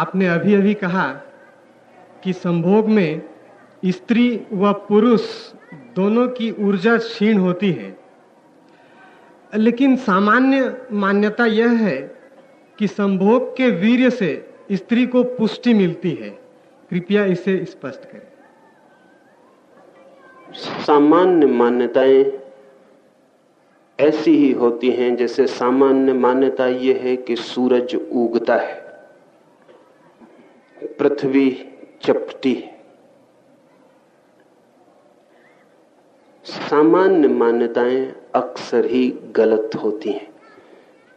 आपने अभी अभी कहा कि संभोग में स्त्री व पुरुष दोनों की ऊर्जा क्षीण होती है। लेकिन सामान्य मान्यता यह है कि संभोग के वीर्य से स्त्री को पुष्टि मिलती है। कृपया इसे स्पष्ट करें। सामान्य मान्यताएँ ऐसी ही होती हैं जैसे सामान्य मान्यता यह है कि सूरज उगता है। पृथ्वी चपटी। है सामान्य मान्यताएँ अक्सर ही गलत होती हैं,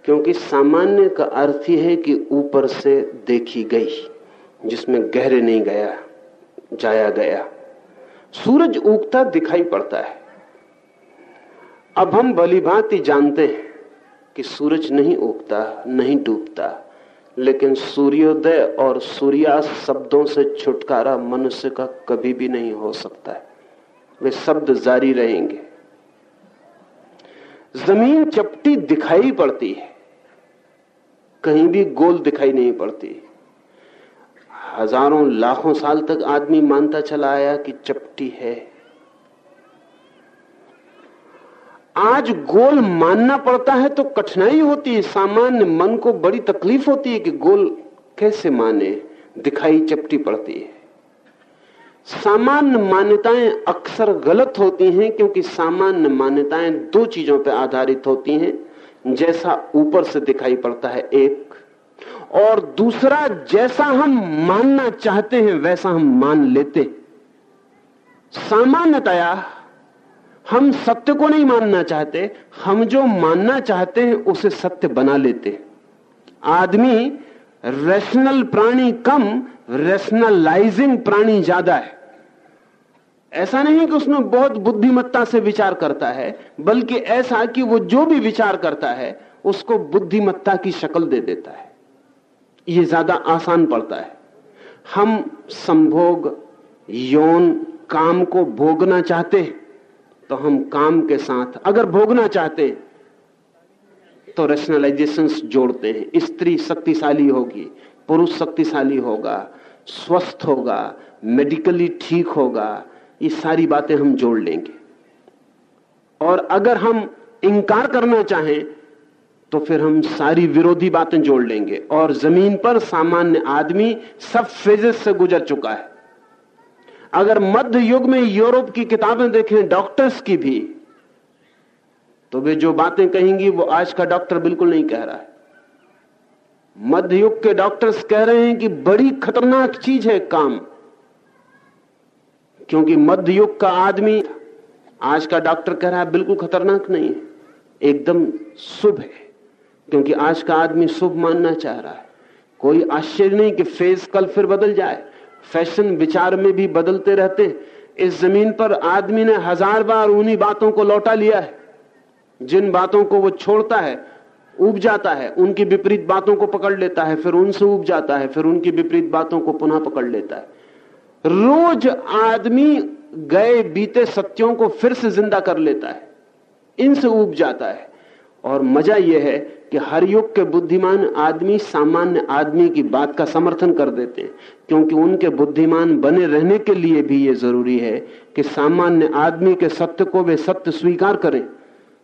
क्योंकि सामान्य का अर्थ ही है कि ऊपर से देखी गई, जिसमें गहरे नहीं गया, जाया गया। सूरज उगता दिखाई पड़ता है। अब हम भली भांति जानते हैं कि सूरज नहीं उगता, नहीं डूबता। लेकिन सूर्योदय और सूर्यास्त शब्दों से छुटकारा मनुष्य का कभी भी नहीं हो सकता है। वे शब्द जारी रहेंगे। ज़मीन चपटी दिखाई पड़ती है, कहीं भी गोल दिखाई नहीं पड़ती। हज़ारों, लाखों साल तक आदमी मानता चला आया कि चपटी है। आज गोल मानना पड़ता है तो कठिनाई होती है। सामान्य मन को बड़ी तकलीफ़ होती है कि गोल कैसे माने? दिखाई चपटी पड़ती है। सामान्य मान्यताएँ अक्सर गलत होती हैं क्योंकि सामान्य मान्यताएँ दो चीज़ों पर आधारित होती हैं। जैसा ऊपर से दिखाई पड़ता है एक, और दूसरा जैसा हम मानना चाहते हैं वैसा हम मान लेते सामान्यतया हम सत्य को नहीं मानना चाहते, हम जो मानना चाहते हैं उसे सत्य बना लेते आदमी रेशनल प्राणी कम रेशनलाइजिंग प्राणी ज़्यादा है। ऐसा नहीं कि उसमें बहुत बुद्धिमत्ता से विचार करता है, बल्कि ऐसा कि वो जो भी विचार करता है, उसको बुद्धिमत्ता की शक्ल दे देता है। ये ज़्यादा आसान पड़ता है। हम संभोग, यौन, काम को भोगना चाहते हैं। तो हम काम के साथ अगर भोगना चाहते हैं तो रेशनलाइजेशन जोड़ते हैं। स्त्री शक्तिशाली होगी, पुरुष शक्तिशाली होगा, स्वस्थ होगा मेडिकली ठीक होगा, ये सारी बातें हम जोड़ लेंगे। और अगर हम इंकार करना चाहें तो फिर हम सारी विरोधी बातें जोड़ लेंगे। और ज़मीन पर सामान्य आदमी सब फेजेस से गुजर चुका है। अगर मध्य युग में यूरोप की किताबें देखें, डॉक्टर्स की भी तो वे जो बातें कहेंगी, वो आज का डॉक्टर बिल्कुल नहीं कह रहा है। मध्य युग के डॉक्टर्स कह रहे हैं कि बड़ी खतरनाक चीज़ है काम, क्योंकि मध्य युग का आदमी, आज का डॉक्टर कह रहा है, बिल्कुल खतरनाक नहीं है, एकदम शुभ है, क्योंकि आज का आदमी शुभ मानना चाह रहा है। कोई आश्चर्य नहीं कि फ़ेज़ कल फिर बदल जाए। फ़ैशन विचार में भी बदलते रहते इस ज़मीन पर आदमी ने हज़ार बार उन्हीं बातों को लौटा लिया है। जिन बातों को वो छोड़ता है उब जाता है, उनकी विपरीत बातों को पकड़ लेता है, फिर उनसे उब जाता है, फिर उनकी विपरीत बातों को पुनः पकड़ लेता है। रोज आदमी गए, बीते सत्यों को फिर से ज़िंदा कर लेता है। इनसे उब जाता है। और मज़ा यह है कि हर युग के बुद्धिमान आदमी सामान्य आदमी की बात का समर्थन कर देते हैं, क्योंकि उनके बुद्धिमान बने रहने के लिए भी ये ज़रूरी है कि सामान्य आदमी के सत्य को वे सत्य स्वीकार करें।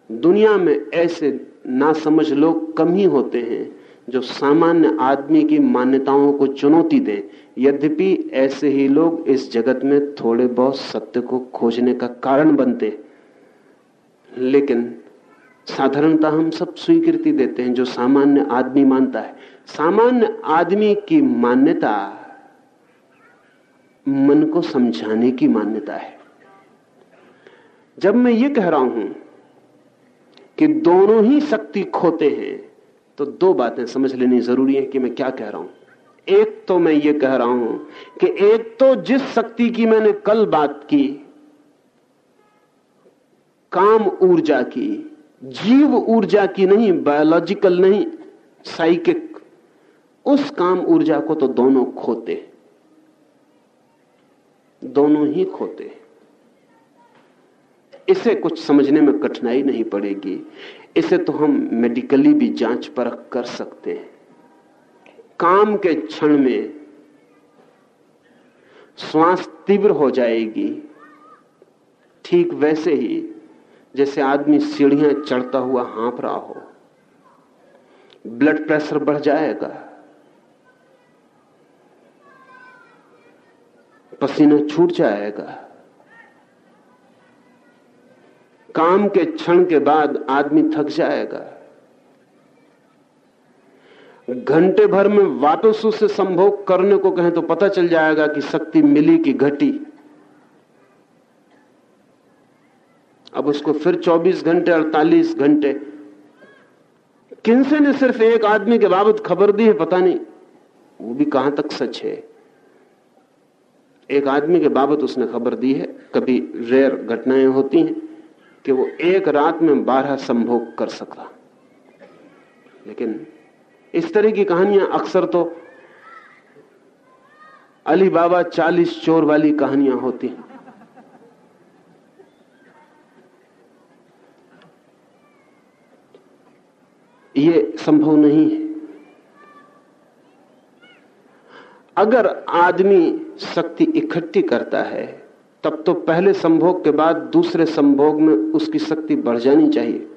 दुनिया में ऐसे ना समझ लोग कम ही होते हैं जो सामान्य आदमी की मान्यताओं को चुनौती दें। यद्यपि ऐसे ही लोग इस जगत में थोड़े बहुत सत्य को खोजने का कारण बनते लेकिन साधारणता हम सब स्वीकृति देते हैं, जो सामान्य आदमी मानता है। सामान्य आदमी की मान्यता मन को समझाने की मान्यता है। जब मैं ये कह रहा हूँ कि दोनों ही शक्ति खोते हैं तो दो बातें समझ लेनी ज़रूरी है कि मैं क्या कह रहा हूँ। एक तो मैं ये कह रहा हूँ कि एक तो जिस शक्ति की मैंने कल बात की, काम ऊर्जा की जीव ऊर्जा की नहीं बायोलॉजिकल नहीं साइकिक उस काम ऊर्जा को तो दोनों खोते दोनों ही खोते इसे कुछ समझने में कठिनाई नहीं पड़ेगी। इसे तो हम मेडिकली भी जाँच परख कर सकते हैं। काम के क्षण में श्वास तीव्र हो जाएगी। ठीक वैसे ही जैसे आदमी सीढ़ियाँ चढ़ता हुआ हाँप रहा हो। ब्लड प्रेशर बढ़ जाएगा। पसीना छूट जाएगा। काम के क्षण के बाद आदमी थक जाएगा। घंटे भर में वापस उसे संभोग करने को कहें तो पता चल जाएगा कि शक्ति मिली कि घटी। अब उसको फिर 24 घंटे 48 घंटे। किनसे ने सिर्फ़ एक आदमी के बाबत खबर दी है, पता नहीं। वो भी कहाँ तक सच है? एक आदमी के बाबत उसने खबर दी है। कभी रेयर घटनाएँ होती हैं कि वो एक रात में बारह संभोग कर सकता। लेकिन इस तरह की कहानियाँ अक्सर तो अली बाबा चालीस चोर वाली कहानियाँ होती हैं। ये संभव नहीं है। अगर आदमी शक्ति इकट्ठी करता है, तब तो पहले संभोग के बाद दूसरे संभोग में उसकी शक्ति बढ़ जानी चाहिए।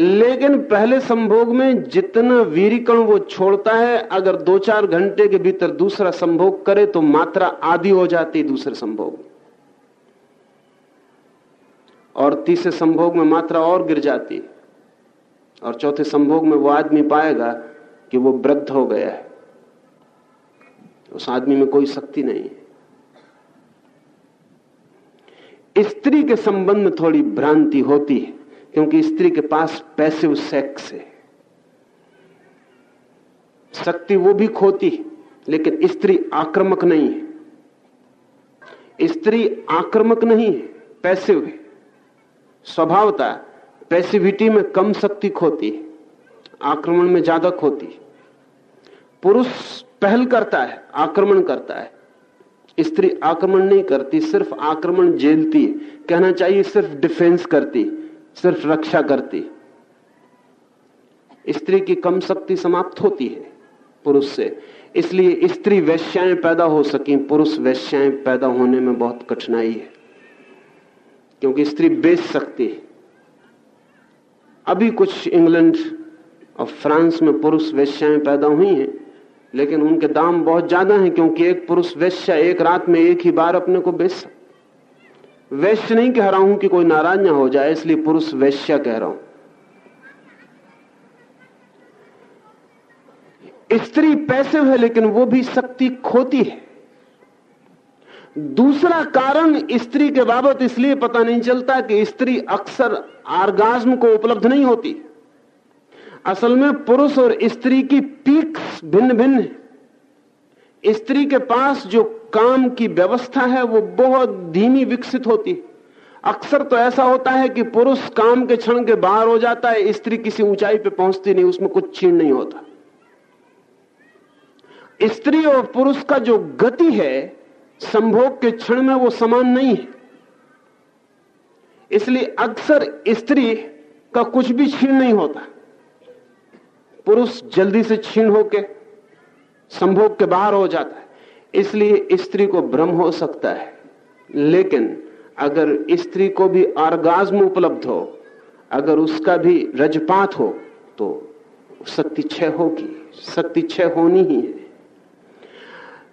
लेकिन पहले संभोग में जितना वीरिकण वो छोड़ता है, अगर दो चार घंटे के भीतर दूसरा संभोग करे तो मात्रा आधी हो जाती दूसरे संभोग और तीसरे संभोग में मात्रा और गिर जाती है। और चौथे संभोग में वो आदमी पाएगा कि वो वृद्ध हो गया है। उस आदमी में कोई शक्ति नहीं है। स्त्री के संबंध में थोड़ी भ्रांति होती है, क्योंकि स्त्री के पास पैसिव सेक्स है। शक्ति वो भी खोती लेकिन स्त्री आक्रमक नहीं है। स्त्री आक्रमक नहीं है, पैसिव है। स्वभावता, पैसिविटी में कम शक्ति खोती, आक्रमण में ज़्यादा खोती। पुरुष पहल करता है, आक्रमण करता है। स्त्री आक्रमण नहीं करती, सिर्फ़ आक्रमण झेलती कहना चाहिए सिर्फ़ डिफेंस करती, सिर्फ़ रक्षा करती। स्त्री की कम शक्ति समाप्त होती है पुरुष से। इसलिए स्त्री वैश्याएँ पैदा हो सकी, पुरुष वैश्याएँ पैदा होने में बहुत कठिनाई है। क्योंकि स्त्री बेच सकती है। अभी कुछ इंग्लैंड और फ्रांस में पुरुष वैश्याएँ पैदा हुई हैं, लेकिन उनके दाम बहुत ज़्यादा हैं क्योंकि एक पुरुष वैश्या एक रात में एक ही बार अपने को बेच सकता वैश्य नहीं कह रहा हूँ कि कोई नाराज़ ना हो जाए, इसलिए पुरुष वैश्या कह रहा हूँ। स्त्री पैसे है, लेकिन वो भी शक्ति खोती है। दूसरा कारण स्त्री के बाबत इसलिए पता नहीं चलता कि स्त्री अक्सर आर्गाज्म को उपलब्ध नहीं होती। असल में पुरुष और स्त्री की पीक्स भिन्न भिन्न है। स्त्री के पास जो काम की व्यवस्था है, वो बहुत धीमी विकसित होती। अक्सर तो ऐसा होता है कि पुरुष काम के क्षण के बाहर हो जाता है, स्त्री किसी ऊंचाई पे पहुँचती नहीं, उसमें कुछ छीण नहीं होता। स्त्री और पुरुष का जो गति है संभोग के क्षण में वो समान नहीं है। इसलिए अक्सर स्त्री का कुछ भी छीण नहीं होता। पुरुष जल्दी से छीण होके संभोग के बाहर हो जाता है। इसलिए स्त्री को भ्रम हो सकता है। लेकिन अगर स्त्री को भी आर्गाज्म उपलब्ध हो, अगर उसका भी रजपात हो तो शक्ति क्षय होगी। शक्ति क्षय होनी ही है।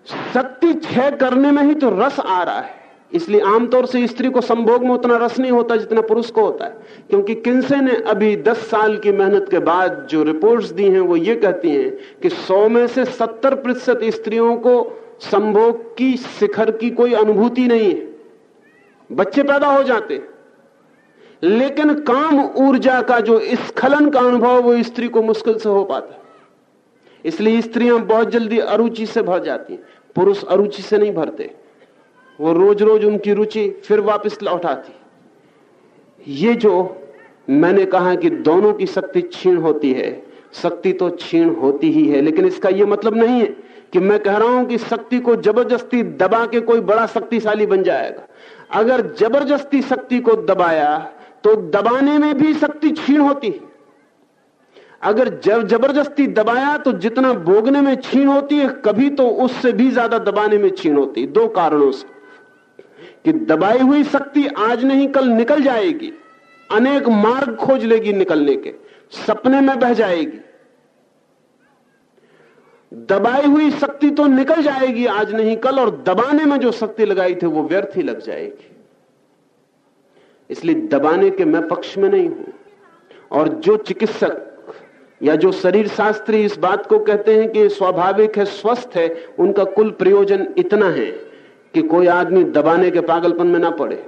शक्ति क्षय करने में ही तो रस आ रहा है। इसलिए आमतौर से स्त्री को संभोग में उतना रस नहीं होता जितना पुरुष को होता है। क्योंकि किंसे ने अभी 10 साल की मेहनत के बाद जो रिपोर्ट्स दी हैं, वो ये कहती हैं कि 100 में से 70 प्रतिशत स्त्रियों को संभोग की शिखर की कोई अनुभूति नहीं है। बच्चे पैदा हो जाते लेकिन काम ऊर्जा का जो स्खलन का अनुभव, वो स्त्री को मुश्किल से हो पाता है। इसलिए स्त्रियाँ बहुत जल्दी अरुचि से भर जाती हैं। पुरुष अरुचि से नहीं भरते। वो रोज रोज उनकी रुचि फिर वापस लौटाती ये जो मैंने कहा कि दोनों की शक्ति छीण होती है, शक्ति तो छीण होती ही है, लेकिन इसका यह मतलब नहीं है कि मैं कह रहा हूँ कि शक्ति को ज़बरदस्ती दबा के कोई बड़ा शक्तिशाली बन जाएगा। अगर ज़बरदस्ती शक्ति को दबाया तो दबाने में भी शक्ति छीण होती है। अगर जब ज़बरदस्ती दबाया तो जितना भोगने में छीन होती है, कभी तो उससे भी ज़्यादा दबाने में छीन होती दो कारणों से। कि दबाई हुई शक्ति आज नहीं, कल निकल जाएगी। अनेक मार्ग खोज लेगी निकलने के। सपने में बह जाएगी। दबाई हुई शक्ति तो निकल जाएगी आज नहीं, कल, और दबाने में जो शक्ति लगाई थी वो व्यर्थ ही लग जाएगी। इसलिए दबाने के मैं पक्ष में नहीं हूँ। और जो चिकित्सक या जो शरीर शास्त्री इस बात को कहते हैं कि स्वाभाविक है, स्वस्थ है, उनका कुल प्रयोजन इतना है कि कोई आदमी दबाने के पागलपन में ना पड़े।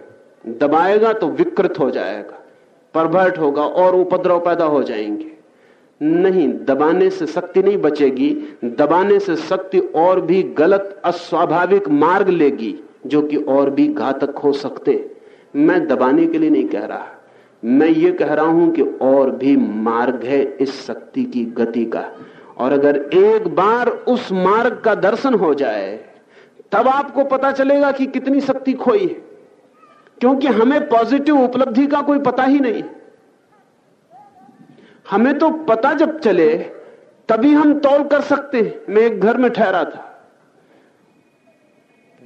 दबाएगा तो विकृत हो जाएगा, परभर्ट होगा और उपद्रव पैदा हो जाएँगे। नहीं, दबाने से शक्ति नहीं बचेगी, दबाने से शक्ति और भी गलत, अस्वाभाविक मार्ग लेगी, जो कि और भी घातक हो सकते। मैं दबाने के लिए नहीं कह रहा। मैं ये कह रहा हूँ कि और भी मार्ग है इस शक्ति की गति का। और अगर एक बार उस मार्ग का दर्शन हो जाए, तब आपको पता चलेगा कि कितनी शक्ति खोई है। क्योंकि हमें पॉजिटिव उपलब्धि का कोई पता ही नहीं। हमें तो पता जब चले, तभी हम तौल कर सकते हैं। मैं एक घर में ठहरा था।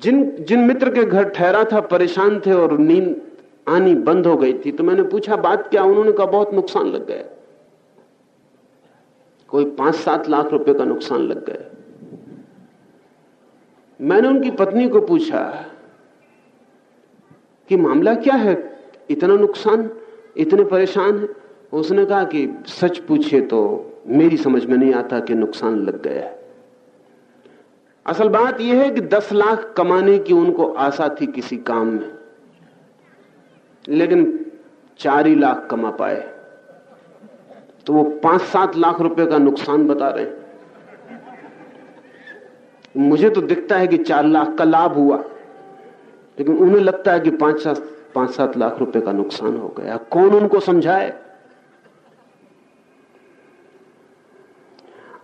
जिन जिन मित्र के घर ठहरा था, परेशान थे और नींद आनी बंद हो गई थी तो मैंने पूछा, बात क्या? उन्होंने कहा, बहुत नुकसान लग गया कोई पाँच सात लाख रुपए का नुकसान लग गया मैंने उनकी पत्नी को पूछा कि, मामला क्या है? इतना नुकसान, इतने परेशान है? उसने कहा कि, सच पूछे तो मेरी समझ में नहीं आता कि नुकसान लग गया है। असल बात यह है कि दस लाख कमाने की उनको आशा थी किसी काम में। लेकिन चार ही लाख कमा पाए। तो वो पाँच सात लाख रुपए का नुकसान बता रहे मुझे तो दिखता है कि चार लाख का लाभ हुआ, लेकिन उन्हें लगता है कि पाँच सात पाँच सात लाख रुपए का नुकसान हो गया। कौन उनको समझाए?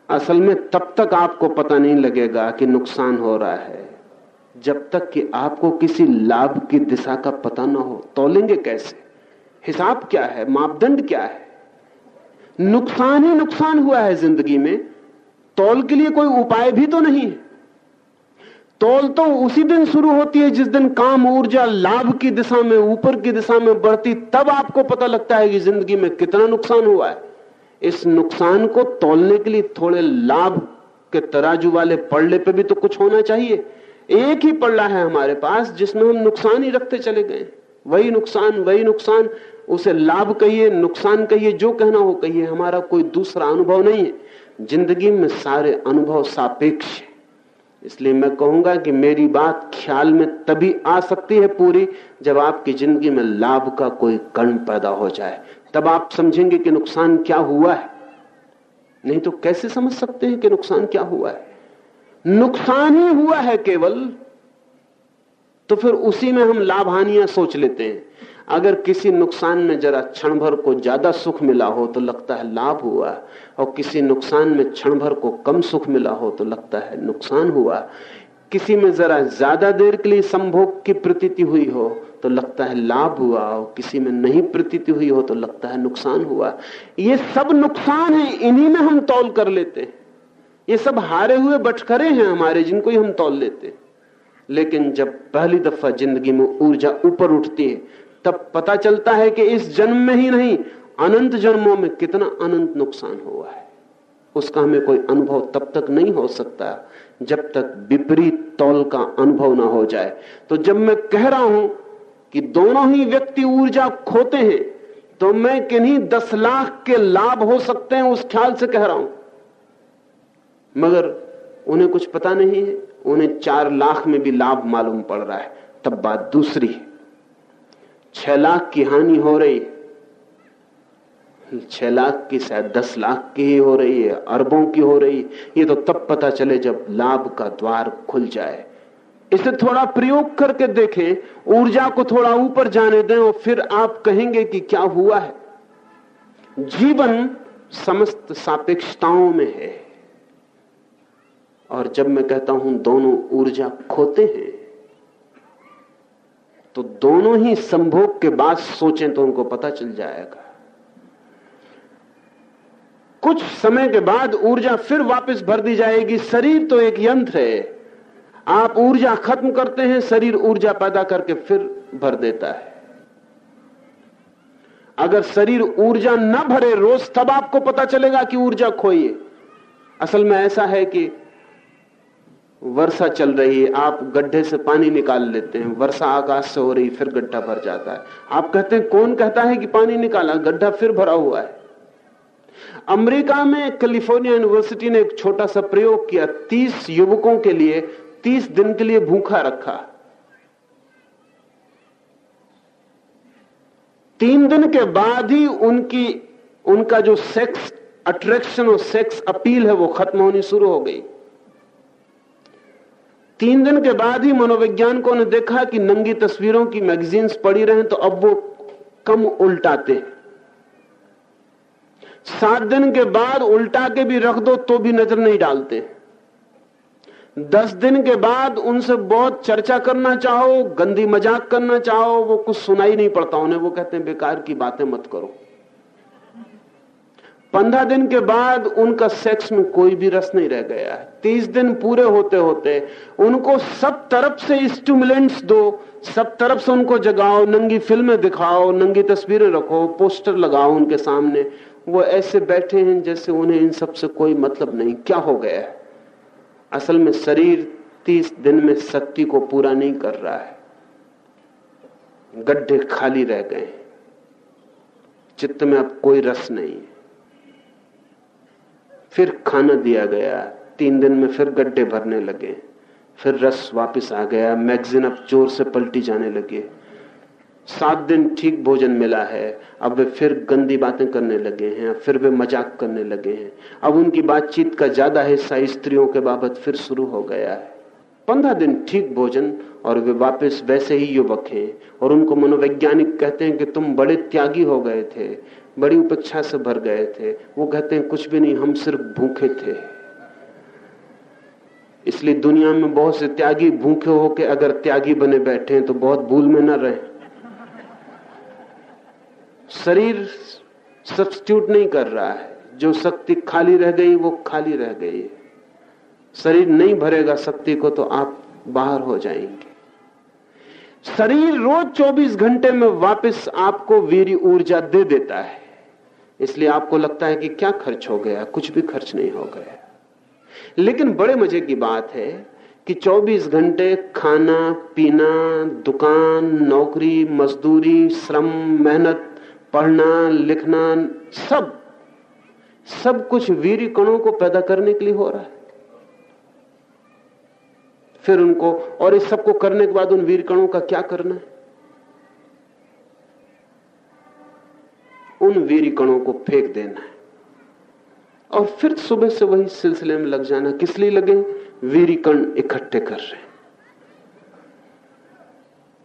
असल में तब तक आपको पता नहीं लगेगा कि नुकसान हो रहा है। जब तक कि आपको किसी लाभ की दिशा का पता ना हो, तोलेंगे कैसे? हिसाब क्या है? मापदंड क्या है? नुकसान ही नुकसान हुआ है ज़िंदगी में। तौल के लिए कोई उपाय भी तो नहीं है। तौल तो उसी दिन शुरू होती है जिस दिन काम, ऊर्जा, लाभ की दिशा में, ऊपर की दिशा में बढ़ती, तब आपको पता लगता है कि ज़िंदगी में कितना नुकसान हुआ है। इस नुकसान को तोलने के लिए थोड़े लाभ के तराजू वाले पड़ने पे भी तो कुछ होना चाहिए। एक ही पड़ला है हमारे पास, जिसमें हम नुकसान ही रखते चले गए। वही नुकसान वही नुकसान, उसे लाभ कहिए, नुकसान कहिए, जो कहना हो कहिए, हमारा कोई दूसरा अनुभव नहीं है। ज़िंदगी में सारे अनुभव सापेक्ष है। इसलिए मैं कहूँगा कि मेरी बात ख्याल में तभी आ सकती है पूरी, जब आपकी ज़िंदगी में लाभ का कोई कर्ण पैदा हो जाए। तब आप समझेंगे कि नुकसान क्या हुआ है। नहीं तो कैसे समझ सकते हैं कि नुकसान क्या हुआ है? नुकसान ही हुआ है केवल तो फिर उसी में हम लाभ हानियाँ सोच लेते हैं। अगर किसी नुकसान में जरा क्षण भर को ज़्यादा सुख मिला हो तो लगता है लाभ हुआ, और किसी नुकसान में क्षण भर को कम सुख मिला हो तो लगता है नुकसान हुआ। किसी में जरा ज़्यादा देर के लिए संभोग की प्रतीति हुई हो तो लगता है लाभ हुआ, और किसी में नहीं प्रतीति हुई हो तो लगता है नुकसान हुआ। ये सब नुकसान है, इन्हीं में हम तौल कर लेते हैं। ये सब हारे हुए बटखरे हैं हमारे, जिनको ही हम तोल लेते लेकिन जब पहली दफ़ा ज़िंदगी में ऊर्जा ऊपर उठती है, तब पता चलता है कि इस जन्म में ही नहीं, अनंत जन्मों में कितना अनंत नुकसान हुआ है। उसका हमें कोई अनुभव तब तक नहीं हो सकता, जब तक विपरीत तौल का अनुभव ना हो जाए। तो जब मैं कह रहा हूँ कि दोनों ही व्यक्ति ऊर्जा खोते हैं तो मैं किन्हीं दस लाख के लाभ हो सकते हैं, उस ख्याल से कह रहा हूँ। मगर उन्हें कुछ पता नहीं है। उन्हें चार लाख में भी लाभ मालूम पड़ रहा है। तब बात दूसरी है। छह लाख की हानि हो रही छह लाख की शायद दस लाख की ही हो रही है, अरबों की हो रही ये तो तब पता चले जब लाभ का द्वार खुल जाए। इसे थोड़ा प्रयोग करके देखें। ऊर्जा को थोड़ा ऊपर जाने दें और फिर आप कहेंगे कि क्या हुआ है। जीवन समस्त सापेक्षताओं में है। और जब मैं कहता हूँ दोनों ऊर्जा खोते हैं तो दोनों ही संभोग के बाद सोचें तो उनको पता चल जाएगा। कुछ समय के बाद ऊर्जा फिर वापस भर दी जाएगी। शरीर तो एक यंत्र है। आप ऊर्जा खत्म करते हैं, शरीर ऊर्जा पैदा करके फिर भर देता है। अगर शरीर ऊर्जा न भरे रोज, तब आपको पता चलेगा कि ऊर्जा खोइए असल में ऐसा है कि वर्षा चल रही है, आप गड्ढे से पानी निकाल लेते हैं, वर्षा आकाश से हो रही फिर गड्ढा भर जाता है। आप कहते हैं, कौन कहता है कि पानी निकाला? गड्ढा फिर भरा हुआ है। अमेरिका में कैलिफ़ोर्निया यूनिवर्सिटी ने एक छोटा सा प्रयोग किया, तीस युवकों के लिए, तीस दिन के लिए भूखा रखा। तीन दिन के बाद ही उनकी, उनका जो सेक्स, अट्रैक्शन और सेक्स अपील है, वो खत्म होनी शुरू हो गई। तीन दिन के बाद ही मनोवैज्ञानिकों ने देखा कि नंगी तस्वीरों की मैगजीन्स पड़ी रहे तो अब वो कम उल्टाते सात दिन के बाद उल्टा के भी रख दो तो भी नज़र नहीं डालते। दस दिन के बाद उनसे बहुत चर्चा करना चाहो, गंदी मज़ाक करना चाहो, वो कुछ सुनाई नहीं पड़ता, उन्हें वो कहते हैं, बेकार की बातें मत करो। पंद्रह दिन के बाद उनका सेक्स में कोई भी रस नहीं रह गया है। तीस दिन पूरे होते होते उनको सब तरफ़ से स्टिमुलेंट्स दो, सब तरफ़ से उनको जगाओ, नंगी फ़िल्में दिखाओ, नंगी तस्वीरें रखो, पोस्टर लगाओ उनके सामने। वो ऐसे बैठे हैं जैसे उन्हें इन सबसे कोई मतलब नहीं। क्या हो गया है? असल में शरीर तीस दिन में शक्ति को पूरा नहीं कर रहा है। गड्ढे खाली रह गए चित्त में अब कोई रस नहीं है। फिर खाना दिया गया। तीन दिन में फिर गड्ढे भरने लगे। फिर रस वापस आ गया। मैगजीन अब ज़ोर से पलटी जाने लगे। सात दिन ठीक भोजन मिला है। अब वे फिर गंदी बातें करने लगे हैं। फिर वे मज़ाक करने लगे हैं। अब उनकी बातचीत का ज़्यादा हिस्सा स्त्रियों के बाबत फिर शुरू हो गया है। पंद्रह दिन ठीक भोजन और वे वापस वैसे ही युवक हैं और उनको मनोवैज्ञानिक कहते हैं कि तुम बड़े त्यागी हो गए थे। बड़ी उपेक्षा से भर गए थे। वो कहते हैं, कुछ भी नहीं, हम सिर्फ़ भूखे थे। इसलिए दुनिया में बहुत से त्यागी भूखे होके अगर त्यागी बने बैठे हैं तो बहुत भूल में न रहे। शरीर सब्सिट्यूट नहीं कर रहा है। जो शक्ति खाली रह गई, वो खाली रह गई शरीर नहीं भरेगा शक्ति को तो आप बाहर हो जाएँगे। शरीर रोज 24 घंटे में वापस आपको वीर ऊर्जा दे देता है। इसलिए आपको लगता है कि क्या खर्च हो गया, कुछ भी खर्च नहीं हो गया। लेकिन बड़े मज़े की बात है कि 24 घंटे खाना, पीना, दुकान, नौकरी, मजदूरी, श्रम, मेहनत, पढ़ना, लिखना, सब सब कुछ वीर कणों को पैदा करने के लिए हो रहा है। फिर उनको, और इस सबको करने के बाद उन वीर कणों का क्या करना है? उन वीर कणों को फेंक देना है। और फिर सुबह से वही सिलसिले में लग जाना, किस लिए लगे? वीरी कण इकट्ठे कर रहे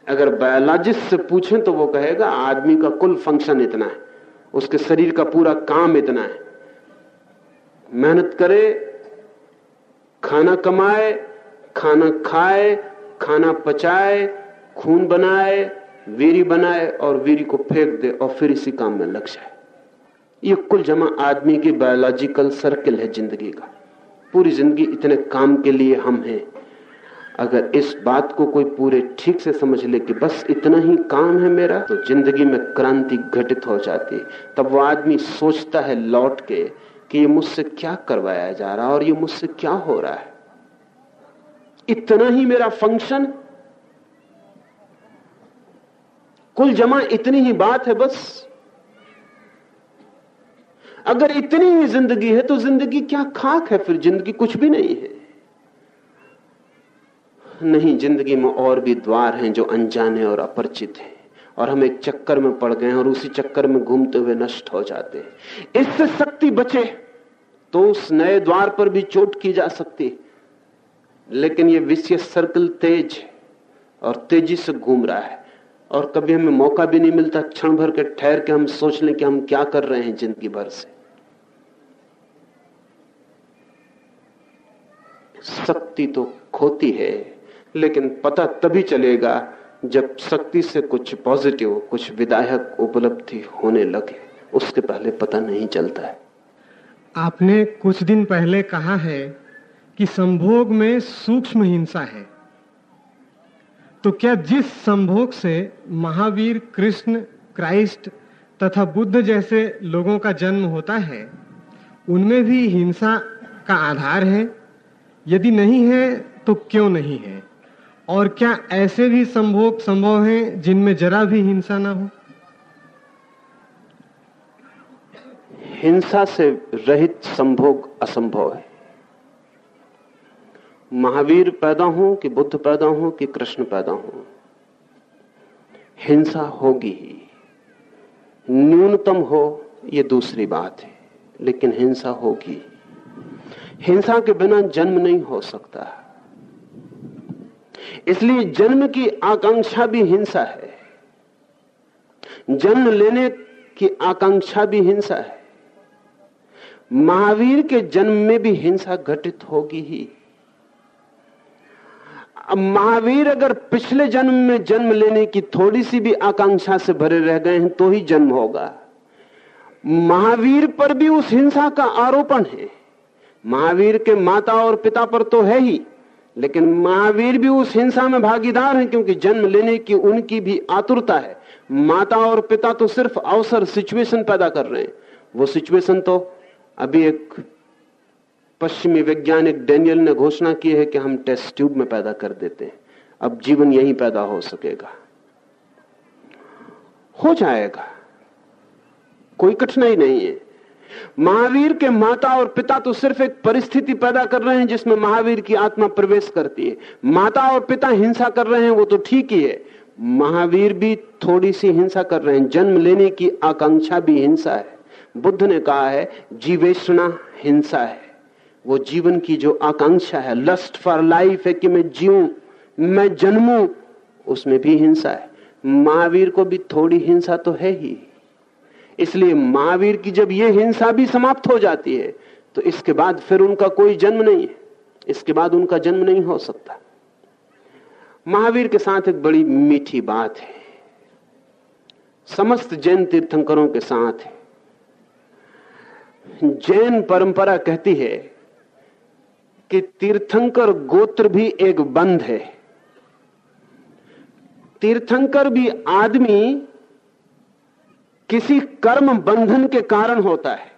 अगर बायोलॉजिस्ट से पूछें तो वो कहेगा, आदमी का कुल फ़ंक्शन इतना है, उसके शरीर का पूरा काम इतना है। मेहनत करे, खाना कमाए, खाना खाए, खाना पचाए, खून बनाए वीरी बनाए और वीरी को फेंक दे और फिर इसी काम में लग जाए। ये कुल जमा आदमी की बायोलॉजिकल सर्किल है ज़िंदगी का। पूरी ज़िंदगी इतने काम के लिए हम हैं। अगर इस बात को कोई पूरे ठीक से समझ ले कि बस इतना ही काम है मेरा तो ज़िंदगी में क्रांति घटित हो जाती तब वो आदमी सोचता है लौट के कि ये मुझसे क्या करवाया जा रहा है और ये मुझसे क्या हो रहा है। इतना ही मेरा फ़ंक्शन कुल जमा इतनी ही बात है बस। अगर इतनी ही ज़िंदगी है तो ज़िंदगी क्या खाक है फिर? ज़िंदगी कुछ भी नहीं है। नहीं, ज़िंदगी में और भी द्वार हैं जो अनजाने और अपरिचित हैं और हम एक चक्कर में पड़ गए और उसी चक्कर में घूमते हुए नष्ट हो जाते हैं। इससे शक्ति बचे तो उस नए द्वार पर भी चोट की जा सकती लेकिन ये विशेष सर्कल तेज और तेज़ी से घूम रहा है। और कभी हमें मौका भी नहीं मिलता क्षण भर के ठहर के हम सोच लें कि हम क्या कर रहे हैं ज़िंदगी भर से। शक्ति तो खोती है, लेकिन पता तभी चलेगा जब शक्ति से कुछ पॉजिटिव, कुछ विधायक उपलब्धि होने लगे। उसके पहले पता नहीं चलता है। आपने कुछ दिन पहले कहा है कि संभोग में सूक्ष्म हिंसा है। तो क्या जिस संभोग से महावीर कृष्ण, क्राइस्ट तथा बुद्ध जैसे लोगों का जन्म होता है, उनमें भी हिंसा का आधार है? यदि नहीं है तो क्यों नहीं है? और क्या ऐसे भी संभोग संभव हैं जिनमें जरा भी हिंसा ना हो? हिंसा से रहित संभोग असंभव है। महावीर पैदा हो कि बुद्ध पैदा हो कि कृष्ण पैदा हो? हिंसा होगी ही। न्यूनतम हो, ये दूसरी बात है, लेकिन हिंसा होगी हिंसा के बिना जन्म नहीं हो सकता। इसलिए जन्म की आकांक्षा भी हिंसा है। जन्म लेने की आकांक्षा भी हिंसा है। महावीर के जन्म में भी हिंसा घटित होगी ही। अब महावीर अगर पिछले जन्म में जन्म लेने की थोड़ी सी भी आकांक्षा से भरे रह गए हैं तो ही जन्म होगा। महावीर पर भी उस हिंसा का आरोपण है। महावीर के माता और पिता पर तो है ही, लेकिन महावीर भी उस हिंसा में भागीदार हैं, क्योंकि जन्म लेने की उनकी भी आतुरता है। माता और पिता तो सिर्फ़ अवसर सिचुएशन पैदा कर रहे हैं। वो सिचुएशन तो अभी एक पश्चिमी वैज्ञानिक डेनियल ने घोषणा की है कि हम टेस्ट ट्यूब में पैदा कर देते हैं। अब जीवन यहीं पैदा हो सकेगा। हो जाएगा। कोई कठिनाई नहीं है। महावीर के माता और पिता तो सिर्फ़ एक परिस्थिति पैदा कर रहे हैं जिसमें महावीर की आत्मा प्रवेश करती है। माता और पिता हिंसा कर रहे हैं, वो तो ठीक ही है। महावीर भी थोड़ी सी हिंसा कर रहे हैं। जन्म लेने की आकांक्षा भी हिंसा है। बुद्ध ने कहा है, जीवेषणा हिंसा है। वो जीवन की जो आकांक्षा है लस्ट फॉर लाइफ है कि मैं जीऊं, मैं जन्मू, उसमें भी हिंसा है। महावीर को भी थोड़ी हिंसा तो है ही। इसलिए महावीर की जब ये हिंसा भी समाप्त हो जाती है तो इसके बाद फिर उनका कोई जन्म नहीं है। इसके बाद उनका जन्म नहीं हो सकता। महावीर के साथ एक बड़ी मीठी बात है। समस्त जैन तीर्थंकरों के साथ है। जैन परंपरा कहती है कि तीर्थंकर गोत्र भी एक बंध है। तीर्थंकर भी आदमी किसी कर्म बंधन के कारण होता है।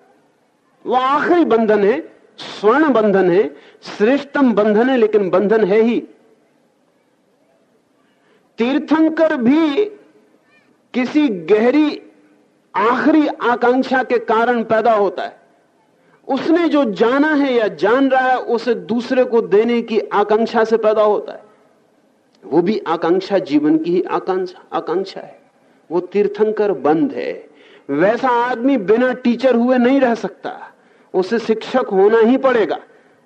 वह आखिरी बंधन है, स्वर्ण बंधन है, श्रेष्ठतम बंधन है, लेकिन बंधन है ही। तीर्थंकर भी किसी गहरी, आखिरी आकांक्षा के कारण पैदा होता है। उसने जो जाना है या जान रहा है, उसे दूसरे को देने की आकांक्षा से पैदा होता है। वो भी आकांक्षा, जीवन की ही आकांक्षा आकांक्षा है। वो तीर्थंकर बंद है। वैसा आदमी बिना टीचर हुए नहीं रह सकता। उसे शिक्षक होना ही पड़ेगा।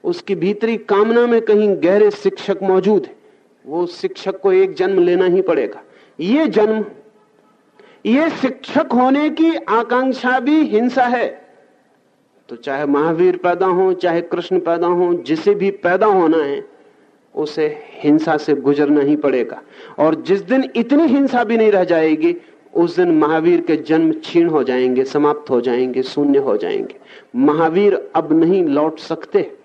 उसकी भीतरी कामना में कहीं गहरे शिक्षक मौजूद है। वो शिक्षक को एक जन्म लेना ही पड़ेगा। ये जन्म, ये शिक्षक होने की आकांक्षा भी हिंसा है। तो चाहे महावीर पैदा हो, चाहे कृष्ण पैदा हो, जिसे भी पैदा होना है, उसे हिंसा से गुजरना ही पड़ेगा। और जिस दिन इतनी हिंसा भी नहीं रह जाएगी, उस दिन महावीर के जन्म छीण हो जाएँगे, समाप्त हो जाएँगे, शून्य हो जाएँगे। महावीर अब नहीं लौट सकते।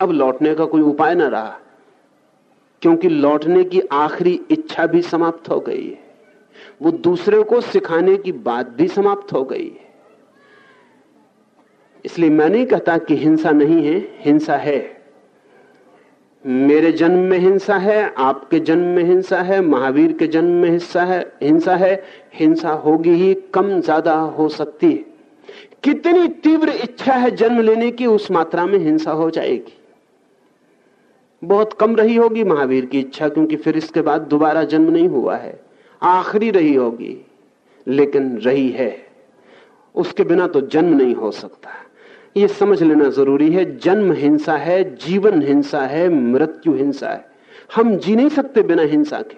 अब लौटने का कोई उपाय ना रहा, क्योंकि लौटने की आखिरी इच्छा भी समाप्त हो गई है। वो दूसरे को सिखाने की बात भी समाप्त हो गई है। इसलिए मैं नहीं कहता कि हिंसा नहीं है, हिंसा है। मेरे जन्म में हिंसा है, आपके जन्म में हिंसा है, महावीर के जन्म में हिंसा है हिंसा है, हिंसा होगी ही, कम ज़्यादा हो सकती है। कितनी तीव्र इच्छा है जन्म लेने की, उस मात्रा में हिंसा हो जाएगी। बहुत कम रही होगी महावीर की इच्छा, क्योंकि फिर इसके बाद दोबारा जन्म नहीं हुआ है। आखिरी रही होगी, लेकिन रही है। उसके बिना तो जन्म नहीं हो सकता। ये समझ लेना ज़रूरी है, जन्म हिंसा है, जीवन हिंसा है, मृत्यु हिंसा है। हम जी नहीं सकते बिना हिंसा के।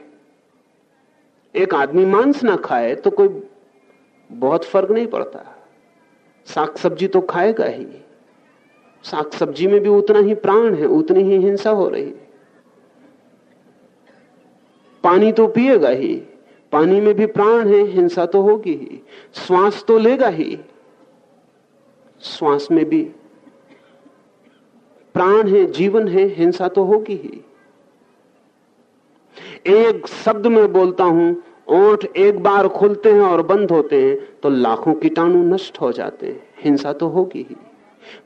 एक आदमी मांस ना खाए तो कोई बहुत फ़र्क नहीं पड़ता। साग सब्ज़ी तो खाएगा ही। साग सब्ज़ी में भी उतना ही प्राण है, उतनी ही हिंसा हो रही है। पानी तो पिएगा ही। पानी में भी प्राण है, हिंसा तो होगी ही। श्वास तो लेगा ही। श्वास में भी। प्राण है, जीवन है, हिंसा तो होगी ही। एक शब्द में बोलता हूँ, ओठ एक बार खुलते हैं और बंद होते हैं तो लाखों कीटाणु नष्ट हो जाते हैं, हिंसा तो होगी ही।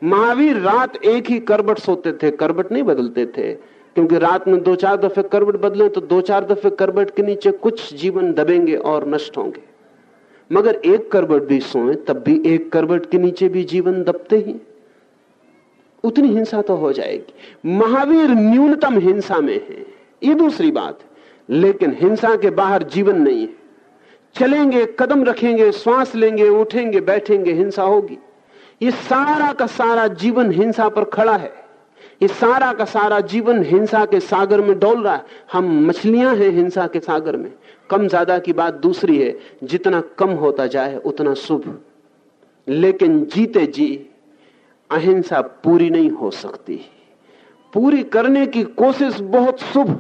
महावीर रात एक ही करबट सोते थे, करबट नहीं बदलते थे, क्योंकि रात में दो चार दफे करबट बदले तो दो चार दफे करबट के नीचे कुछ जीवन दबेंगे और नष्ट होंगे। मगर एक करबट भी सोए, तब भी एक करबट के नीचे भी जीवन दबते ही। उतनी हिंसा तो हो जाएगी। महावीर न्यूनतम हिंसा में है। ये दूसरी बात। लेकिन हिंसा के बाहर जीवन नहीं है। चलेंगे, कदम रखेंगे, श्वास लेंगे, उठेंगे, बैठेंगे, हिंसा होगी। ये सारा का सारा जीवन हिंसा पर खड़ा है। ये सारा का सारा जीवन हिंसा के सागर में डोल रहा है। हम मछलियाँ हैं हिंसा के सागर में। कम ज़्यादा की बात दूसरी है, जितना कम होता जाए, उतना शुभ। लेकिन जीते जी, अहिंसा पूरी नहीं हो सकती। पूरी करने की कोशिश बहुत शुभ,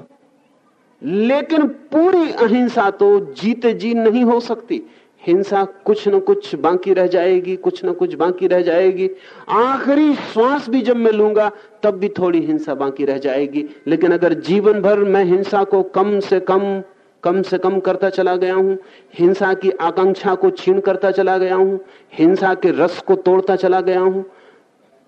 लेकिन पूरी अहिंसा तो जीते जी नहीं हो सकती। हिंसा कुछ न कुछ बाकी रह जाएगी, कुछ न कुछ बाकी रह जाएगी। आखिरी श्वास भी जब मैं लूँगा, तब भी थोड़ी हिंसा बाकी रह जाएगी। लेकिन अगर जीवन भर मैं हिंसा को कम से कम कम से कम करता चला गया हूँ। हिंसा की आकांक्षा को छीन करता चला गया हूँ। हिंसा के रस को तोड़ता चला गया हूँ।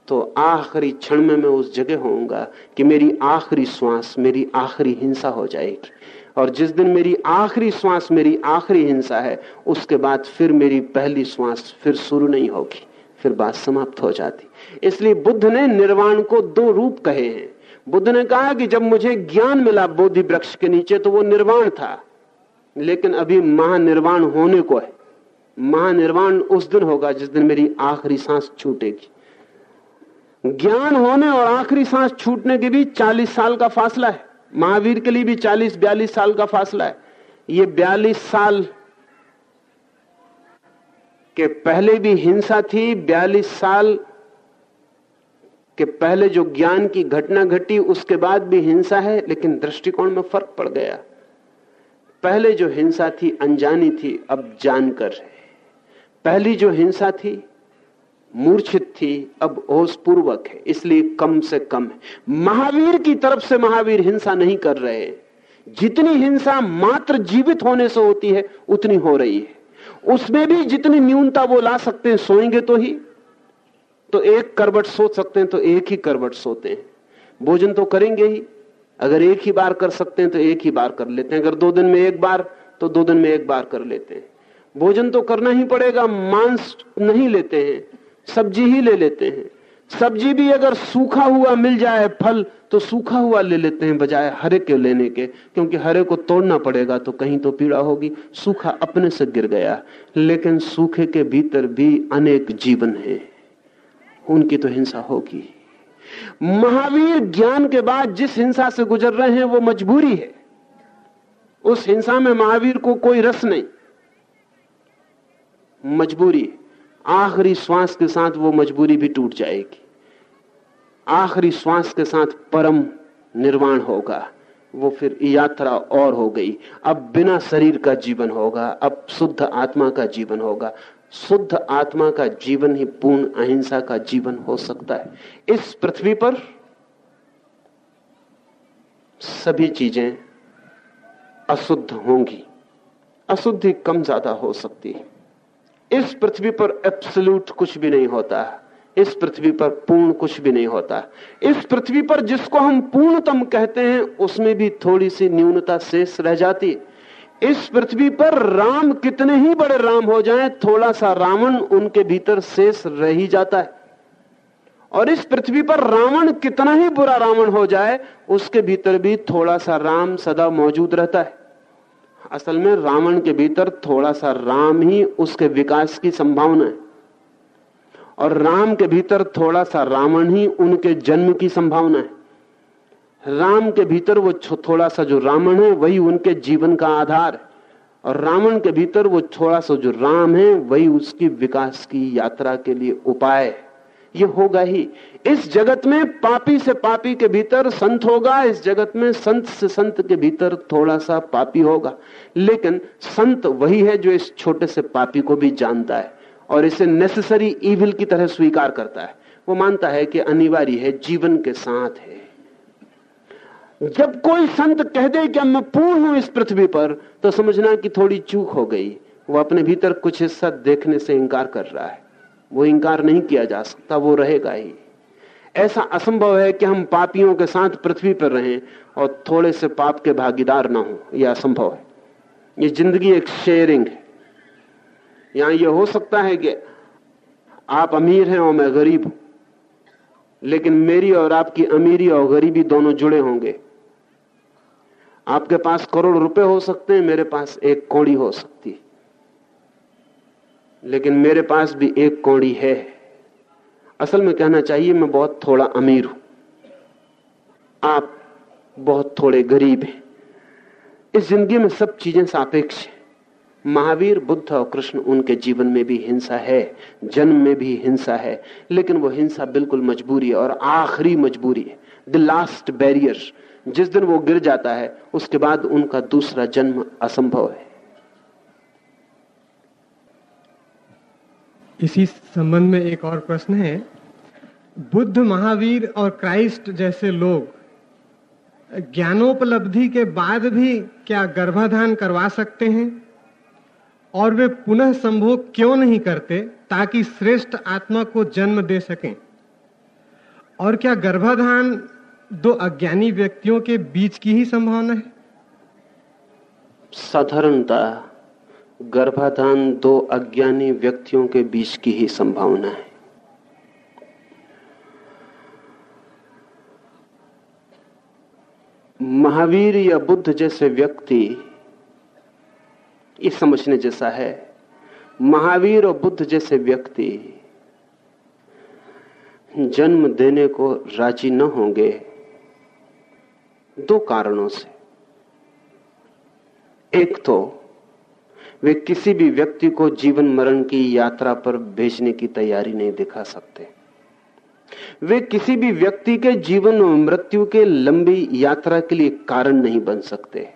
तो आखिरी क्षण में मैं उस जगह होऊँगा कि मेरी आखिरी श्वास, मेरी आखिरी हिंसा हो जाएगी। और जिस दिन मेरी आखिरी श्वास, मेरी आखिरी हिंसा है, उसके बाद फिर मेरी पहली श्वास फिर शुरू नहीं होगी, फिर बात समाप्त हो जाती। इसलिए बुद्ध ने निर्वाण को दो रूप कहे हैं। बुद्ध ने कहा कि जब मुझे ज्ञान मिला बोधि वृक्ष के नीचे तो वो निर्वाण था। लेकिन अभी महानिर्वाण होने को है। महानिर्वाण उस दिन होगा जिस दिन मेरी आखिरी सांस छूटेगी। ज्ञान होने और आखिरी सांस छूटने के बीच चालीस साल का फासला है। महावीर के लिए भी चालीस, बयालीस साल का फासला है। ये बयालीस साल के पहले भी हिंसा थी, बयालीस साल के पहले जो ज्ञान की घटना घटी, उसके बाद भी हिंसा है, लेकिन दृष्टिकोण में फ़र्क पड़ गया। पहले जो हिंसा थी, अनजानी थी, अब जानकर है। पहली जो हिंसा थी, मूर्छित थी, अब होश पूर्वक है, इसलिए कम से कम है। महावीर की तरफ़ से महावीर हिंसा नहीं कर रहे। जितनी हिंसा मात्र जीवित होने से होती है, उतनी हो रही है। उसमें भी जितनी न्यूनता वो ला सकते हैं, सोएँगे तो ही। तो एक करबट सोच सकते हैं तो एक ही करबट सोते हैं। भोजन तो करेंगे ही। अगर एक ही बार कर सकते हैं तो एक ही बार कर लेते हैं। अगर दो दिन में एक बार तो दो दिन में एक बार कर लेते हैं। भोजन तो करना ही पड़ेगा। मांस नहीं लेते हैं। सब्ज़ी ही ले लेते हैं। सब्ज़ी भी अगर सूखा हुआ मिल जाए, फल तो सूखा हुआ ले लेते हैं बजाय हरे के लेने के। क्योंकि हरे को तोड़ना पड़ेगा तो कहीं तो पीड़ा होगी। सूखा अपने से गिर गया। लेकिन सूखे के भीतर भी अनेक जीवन है। उनकी तो हिंसा होगी। महावीर ज्ञान के बाद जिस हिंसा से गुजर रहे हैं, वो मजबूरी है। उस हिंसा में महावीर को कोई रस नहीं। मजबूरी, आखिरी श्वास के साथ वो मजबूरी भी टूट जाएगी। आखिरी श्वास के साथ परम निर्वाण होगा। वो फिर यात्रा और हो गई। अब बिना शरीर का जीवन होगा, अब शुद्ध आत्मा का जीवन होगा। शुद्ध आत्मा का जीवन ही पूर्ण अहिंसा का जीवन हो सकता है। इस पृथ्वी पर सभी चीज़ें अशुद्ध होंगी। अशुद्धि कम ज़्यादा हो सकती है। इस पृथ्वी पर एब्सोल्यूट कुछ भी नहीं होता। इस पृथ्वी पर पूर्ण कुछ भी नहीं होता। इस पृथ्वी पर जिसको हम पूर्णतम कहते हैं, उसमें भी थोड़ी सी न्यूनता शेष रह जाती इस पृथ्वी पर राम कितने ही बड़े राम हो जाएँ, थोड़ा सा रावण उनके भीतर शेष रह ही जाता है। और इस पृथ्वी पर रावण कितना ही बुरा रावण हो जाए, उसके भीतर भी थोड़ा सा राम सदा मौजूद रहता है। असल में रावण के भीतर थोड़ा सा राम ही उसके विकास की संभावना है। और राम के भीतर थोड़ा सा रावण ही उनके जन्म की संभावना है। राम के भीतर वो थोड़ा सा जो रावण है, वही उनके जीवन का आधार है। और रावण के भीतर वो थोड़ा सा जो राम है, वही उसकी विकास की यात्रा के लिए उपाय ये होगा ही। इस जगत में पापी से पापी के भीतर संत होगा, इस जगत में संत से संत के भीतर थोड़ा सा पापी होगा। लेकिन संत वही है जो इस छोटे से पापी को भी जानता है और इसे नेसेसरी इविल की तरह स्वीकार करता है। वो मानता है कि अनिवार्य है, जीवन के साथ है। जब कोई संत कह दे कि मैं पूर्ण हूँ इस पृथ्वी पर तो समझना कि थोड़ी चूक हो गई। वो अपने भीतर कुछ हिस्सा देखने से इंकार कर रहा है। वो इंकार नहीं किया जा सकता, वो रहेगा ही। ऐसा असंभव है कि हम पापियों के साथ पृथ्वी पर रहें और थोड़े से पाप के भागीदार ना हो। यह असंभव है। ये ज़िंदगी एक शेयरिंग है। यहाँ यह हो सकता है कि आप अमीर हैं और मैं गरीब हूँ, लेकिन मेरी और आपकी अमीरी और गरीबी दोनों जुड़े होंगे। आपके पास करोड़ रुपए हो सकते हैं, मेरे पास एक कौड़ी हो सकती है। लेकिन मेरे पास भी एक कौड़ी है। असल में कहना चाहिए, मैं बहुत थोड़ा अमीर हूँ। आप बहुत थोड़े गरीब हैं। इस ज़िंदगी में सब चीज़ें सापेक्ष हैं। महावीर, बुद्ध और कृष्ण उनके जीवन में भी हिंसा है, जन्म में भी हिंसा है, लेकिन वो हिंसा बिल्कुल मजबूरी है और आखिरी मजबूरी है। द लास्ट बैरियर जिस दिन वो गिर जाता है, उसके बाद उनका दूसरा जन्म असंभव है। इसी संबंध में एक और प्रश्न है। बुद्ध, महावीर और क्राइस्ट जैसे लोग ज्ञानोपलब्धि के बाद भी क्या गर्भाधान करवा सकते हैं? और वे पुनः संभोग क्यों नहीं करते ताकि श्रेष्ठ आत्मा को जन्म दे सकें? और क्या गर्भाधान दो अज्ञानी व्यक्तियों के बीच की ही संभावना है। साधारणता गर्भाधान दो अज्ञानी व्यक्तियों के बीच की ही संभावना है। महावीर या बुद्ध जैसे व्यक्ति ये समझने जैसा है, महावीर और बुद्ध जैसे व्यक्ति जन्म देने को राज़ी न होंगे। दो कारणों से। एक तो वे किसी भी व्यक्ति को जीवन मरण की यात्रा पर भेजने की तैयारी नहीं दिखा सकते। वे किसी भी व्यक्ति के जीवन और मृत्यु के लंबी यात्रा के लिए कारण नहीं बन सकते।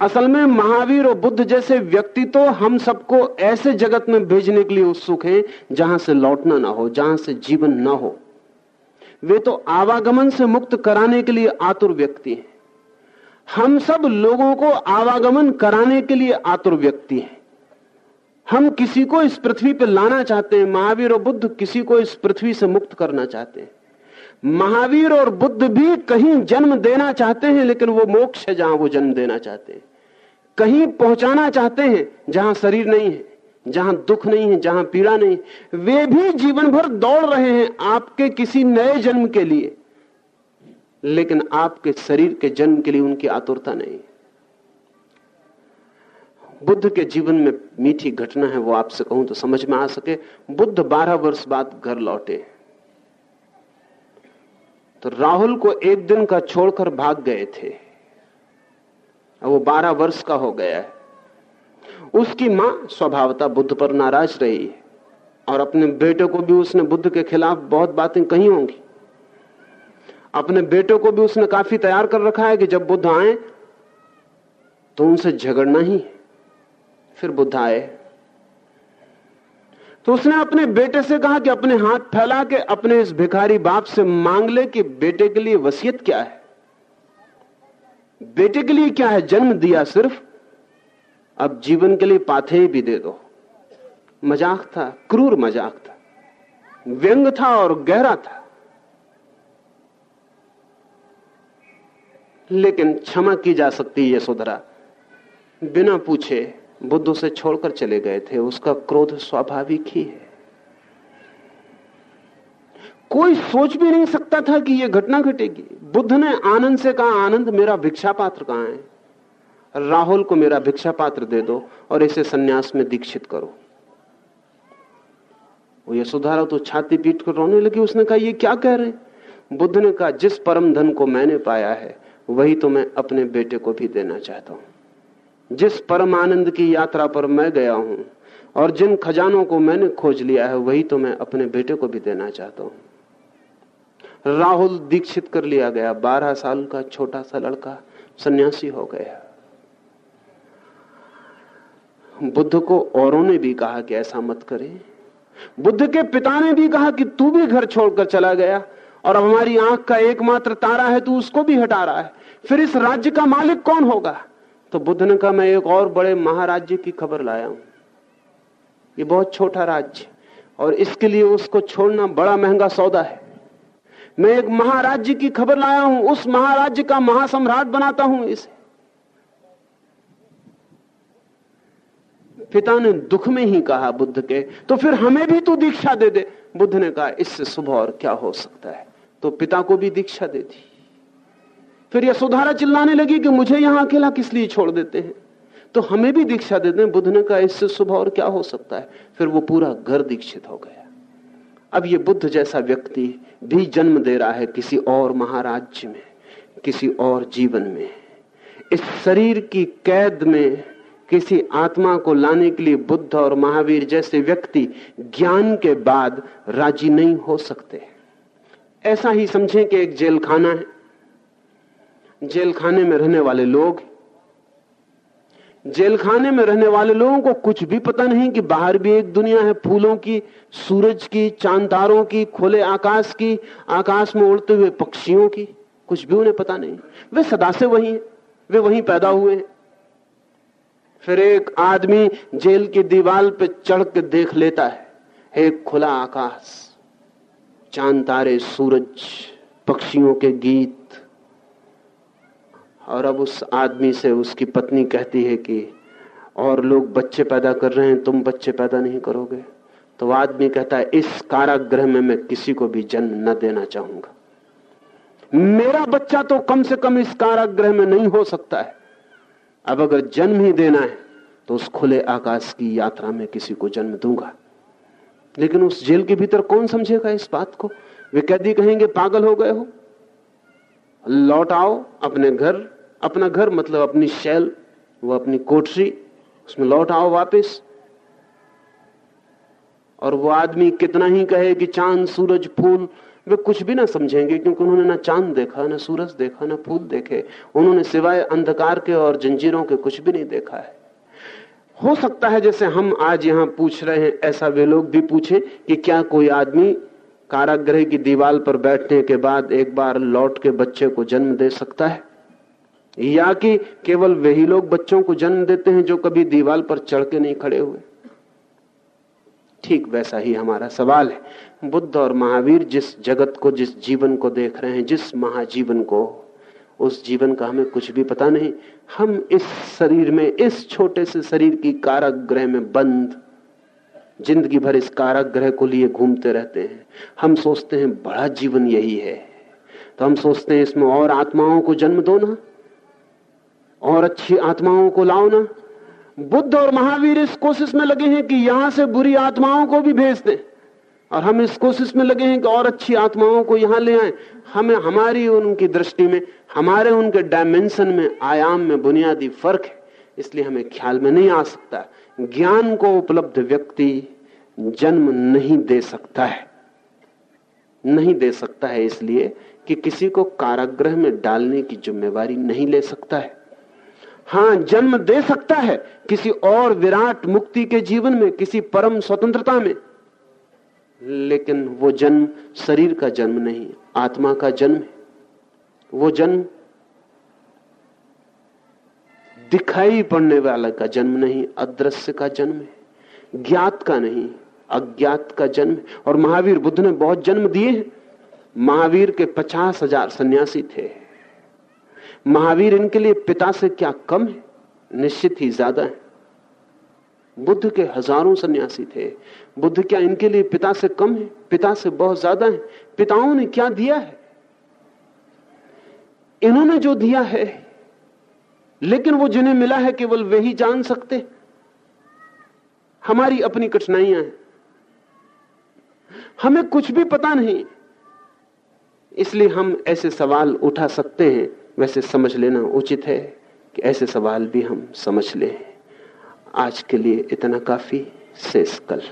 असल में महावीर और बुद्ध जैसे व्यक्ति तो हम सबको ऐसे जगत में भेजने के लिए उत्सुक हैं जहाँ से लौटना ना हो, जहाँ से जीवन ना हो। वे तो आवागमन से मुक्त कराने के लिए आतुर व्यक्ति हैं। हम सब लोगों को आवागमन कराने के लिए आतुर व्यक्ति हैं। हम किसी को इस पृथ्वी पर लाना चाहते हैं, महावीर और बुद्ध किसी को इस पृथ्वी से मुक्त करना चाहते हैं। महावीर और बुद्ध भी कहीं जन्म देना चाहते हैं, लेकिन वो मोक्ष है जहाँ वो जन्म देना चाहते हैं। कहीं पहुंचाना चाहते हैं, जहाँ शरीर नहीं है। जहाँ दुख नहीं है, जहाँ पीड़ा नहीं, वे भी जीवन भर दौड़ रहे हैं आपके किसी नए जन्म के लिए। लेकिन आपके शरीर के जन्म के लिए उनकी आतुरता नहीं। बुद्ध के जीवन में मीठी घटना है, वो आपसे कहूँ तो समझ में आ सके। बुद्ध बारह वर्ष बाद घर लौटे। तो राहुल को एक दिन का छोड़कर भाग गए थे। वो बारह वर्ष का हो गया है। उसकी माँ स्वभावता बुद्ध पर नाराज़ रही है। और अपने बेटे को भी उसने बुद्ध के खिलाफ बहुत बातें कही होंगी। अपने बेटे को भी उसने काफ़ी तैयार कर रखा है कि जब बुद्ध आए तो उनसे झगड़ना ही फिर बुद्ध आए। तो उसने अपने बेटे से कहा कि अपने हाथ फैला के अपने इस भिखारी बाप से मांग ले कि बेटे के लिए वसीयत क्या है? बेटे के लिए क्या है जन्म दिया सिर्फ़? अब जीवन के लिए पाथे भी दे दो। मज़ाक था, क्रूर मज़ाक था। व्यंग था और गहरा था। लेकिन क्षमा की जा सकती है, सुधरा। बिना पूछे बुद्ध उसे छोड़कर चले गए थे। उसका क्रोध स्वाभाविक ही है। कोई सोच भी नहीं सकता था कि यह घटना घटेगी। बुद्ध ने आनंद से कहा, आनंद मेरा भिक्षा पात्र कहाँ है? राहुल को मेरा भिक्षा पात्र दे दो और इसे सन्यास में दीक्षित करो। वो ये सुधारा तो छाती पीट कर रोने लगी। उसने कहा, ये क्या कह रहे? बुद्ध ने कहा, जिस परम धन को मैंने पाया है, वही तो मैं अपने बेटे को भी देना चाहता हूँ। जिस परम आनंद की यात्रा पर मैं गया हूँ और जिन खजानों को मैंने खोज लिया है, वही तो मैं अपने बेटे को भी देना चाहता हूँ। राहुल दीक्षित कर लिया गया। बारह साल का छोटा सा लड़का सन्यासी हो गया। बुद्ध को औरों ने भी कहा कि ऐसा मत करें। बुद्ध के पिता ने भी कहा कि तू भी घर छोड़कर चला गया और अब हमारी आँख का एकमात्र तारा है, तू उसको भी हटा रहा है। फिर इस राज्य का मालिक कौन होगा? तो बुद्ध ने कहा, मैं एक और बड़े महाराज्य की खबर लाया हूँ। ये बहुत छोटा राज्य और इसके लिए उसको छोड़ना बड़ा महँगा सौदा है। मैं एक महाराज्य की खबर लाया हूँ, उस महाराज्य का महासम्राट बनाता हूँ इसे। पिता ने दुख में ही कहा बुद्ध के तो फिर हमें भी तू दीक्षा दे दे। बुद्ध ने कहा, इससे सुबह और क्या हो सकता है? तो पिता को भी दीक्षा दे दी। फिर यशोधारा चिल्लाने लगी कि मुझे यहाँ अकेला किस लिए छोड़ देते हैं? तो हमें भी दीक्षा देते हैं बुद्ध ने कहा, इससे सुबह और क्या हो सकता है? फिर वो पूरा घर दीक्षित हो गया। अब ये बुद्ध जैसा व्यक्ति भी जन्म दे रहा है किसी और महाराज्य में, किसी और जीवन में। इस शरीर की कैद में किसी आत्मा को लाने के लिए बुद्ध और महावीर जैसे व्यक्ति ज्ञान के बाद राज़ी नहीं हो सकते। ऐसा ही समझें कि एक जेलखाना है। जेलखाने में रहने वाले लोग जेलखाने में रहने वाले लोगों को कुछ भी पता नहीं कि बाहर भी एक दुनिया है, फूलों की, सूरज की चांदारों की, खुले आकाश की, आकाश में उड़ते हुए पक्षियों की, कुछ भी उन्हें पता नहीं। वे सदा से वही हैं, वे वहीं पैदा हुए हैं। फिर एक आदमी जेल की दीवार पे चढ़ के देख लेता है। एक खुला आकाश, चाँद, तारे, सूरज, पक्षियों के गीत। और अब उस आदमी से उसकी पत्नी कहती है कि, और लोग बच्चे पैदा कर रहे हैं, तुम बच्चे पैदा नहीं करोगे? तो आदमी कहता है, इस कारागृह में मैं किसी को भी जन्म न देना चाहूँगा। मेरा बच्चा तो कम से कम इस कारागृह में नहीं हो सकता है। अब अगर जन्म ही देना है तो उस खुले आकाश की यात्रा में किसी को जन्म दूँगा। लेकिन उस जेल के भीतर कौन समझेगा इस बात को? वे कैदी कहेंगे, पागल हो गए हो। लौट आओ, अपने घर, अपना घर मतलब अपनी शैल, वो अपनी कोठरी, उसमें लौट आओ वापस। और वो आदमी कितना ही कहे कि चाँद, सूरज, फूल वे कुछ भी ना समझेंगे, क्योंकि उन्होंने ना चाँद देखा, ना सूरज देखा, ना फूल देखे। उन्होंने सिवाय अंधकार के और जंजीरों के कुछ भी नहीं देखा है। हो सकता है जैसे हम आज यहाँ पूछ रहे हैं, ऐसा वे लोग भी पूछे कि क्या कोई आदमी कारागृह की दीवार पर बैठने के बाद एक बार लौट के बच्चे को जन्म दे सकता है? या कि केवल वही लोग बच्चों को जन्म देते हैं जो कभी दीवार पर चढ़ के नहीं खड़े हुए? ठीक वैसा ही हमारा सवाल है। बुद्ध और महावीर जिस जगत को, जिस जीवन को देख रहे हैं, जिस महाजीवन को, उस जीवन का हमें कुछ भी पता नहीं। हम इस शरीर में, इस छोटे से शरीर की कारागृह में बंद, ज़िंदगी भर इस कारागृह को लिए घूमते रहते हैं। हम सोचते हैं, बड़ा जीवन यही है। तो हम सोचते हैं, इसमें और आत्माओं को जन्म दो ना, और अच्छी आत्माओं को लाओ ना। बुद्ध और महावीर इस कोशिश में लगे हैं कि यहाँ से बुरी आत्माओं को भी भेज दें। और हम इस कोशिश में लगे हैं कि और अच्छी आत्माओं को यहाँ ले आए। हमें, हमारी उनकी दृष्टि में, हमारे उनके डायमेंशन में, आयाम में बुनियादी फ़र्क है। इसलिए हमें ख्याल में नहीं आ सकता। ज्ञान को उपलब्ध व्यक्ति जन्म नहीं दे सकता है। नहीं दे सकता है इसलिए कि किसी को कारागृह में डालने की जिम्मेवारी नहीं ले सकता है। हाँ, जन्म दे सकता है किसी और विराट मुक्ति के जीवन में, किसी परम स्वतंत्रता में। लेकिन वो जन्म शरीर का जन्म नहीं, आत्मा का जन्म है। वो जन्म दिखाई पड़ने वाला का जन्म नहीं, अदृश्य का जन्म है। ज्ञात का नहीं, अज्ञात का जन्म और महावीर बुद्ध ने बहुत जन्म दिए महावीर के पचास हज़ार सन्यासी थे। महावीर इनके लिए पिता से क्या कम है? निश्चित ही ज़्यादा है। बुद्ध के हज़ारों सन्यासी थे। बुद्ध क्या इनके लिए पिता से कम है? पिता से बहुत ज़्यादा है। पिताओं ने क्या दिया है? इन्होंने जो दिया है, लेकिन वो जिन्हें मिला है केवल वे ही जान सकते हमारी अपनी कठिनाइयाँ हैं। हमें कुछ भी पता नहीं, इसलिए हम ऐसे सवाल उठा सकते हैं। वैसे समझ लेना उचित है कि ऐसे सवाल भी हम समझ लें। आज के लिए इतना काफ़ी। शेष कल।